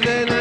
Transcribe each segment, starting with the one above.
de la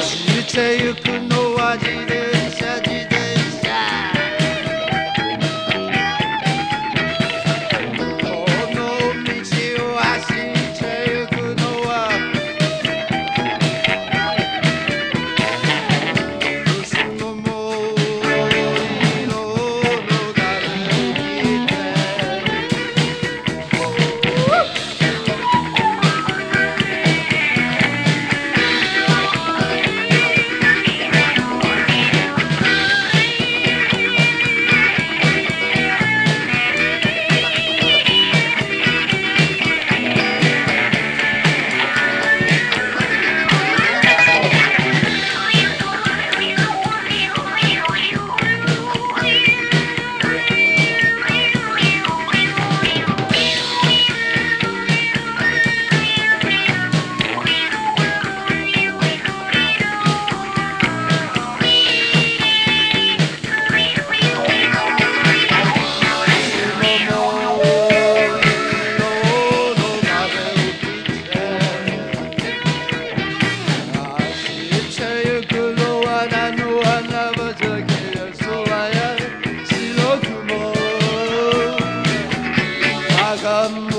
走ってゆくのは時代 um